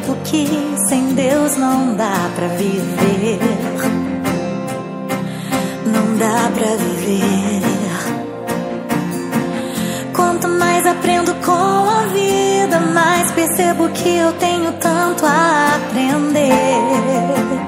percebo que sem Deus não dá pra viver. Não dá pra viver. Quanto mais aprendo com a vida, mais percebo que eu tenho tanto a aprender.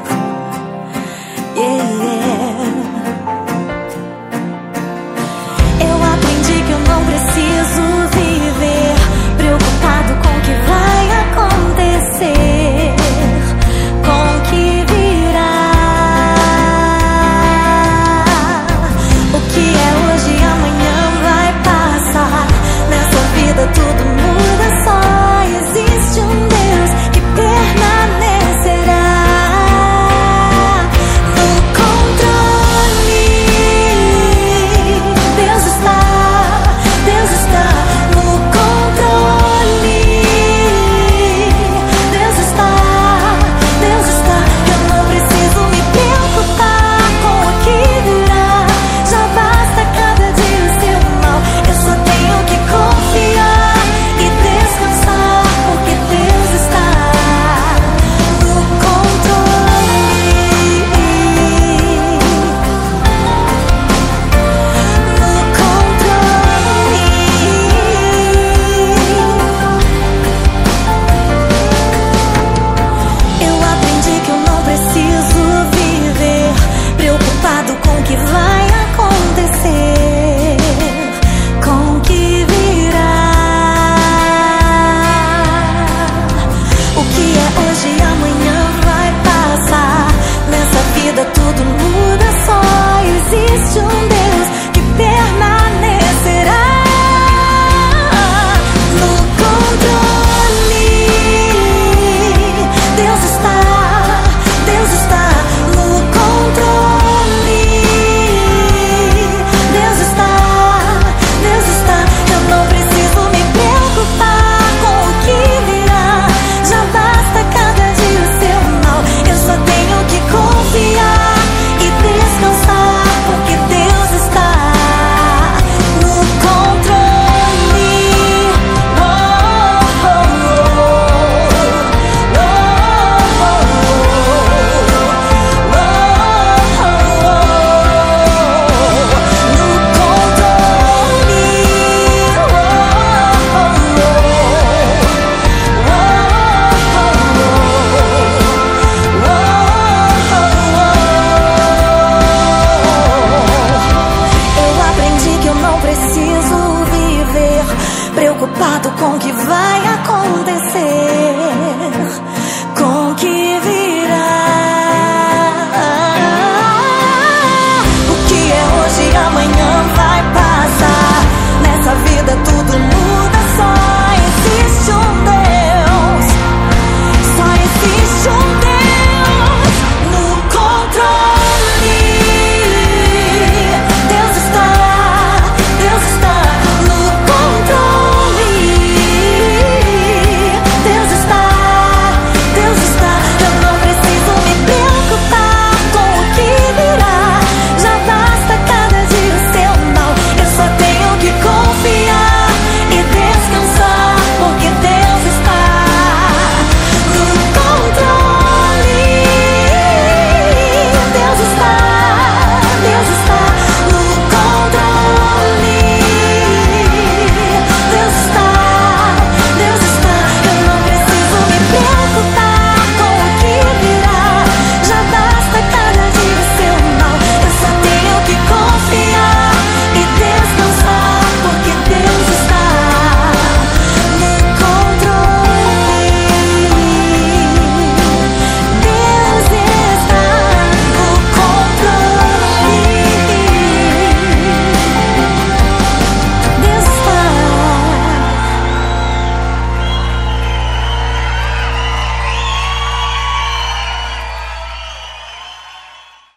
so preocupado com o que vai.